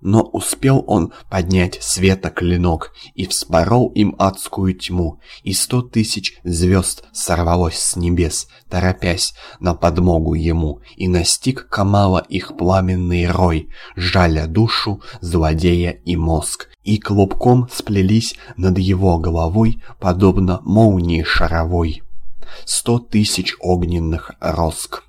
но успел он поднять света клинок и вспорол им адскую тьму, и сто тысяч звезд сорвалось с небес, торопясь на подмогу ему, и настиг Камала их пламенный рой, жаля душу злодея и мозг, и клубком сплелись над его головой, подобно молнии шаровой. Сто тысяч огненных роск.